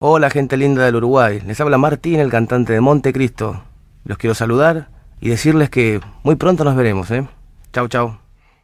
Hola gente linda del Uruguay, les habla Martín, el cantante de Montecristo. Los quiero saludar y decirles que muy pronto nos veremos, ¿eh? Chau, chau.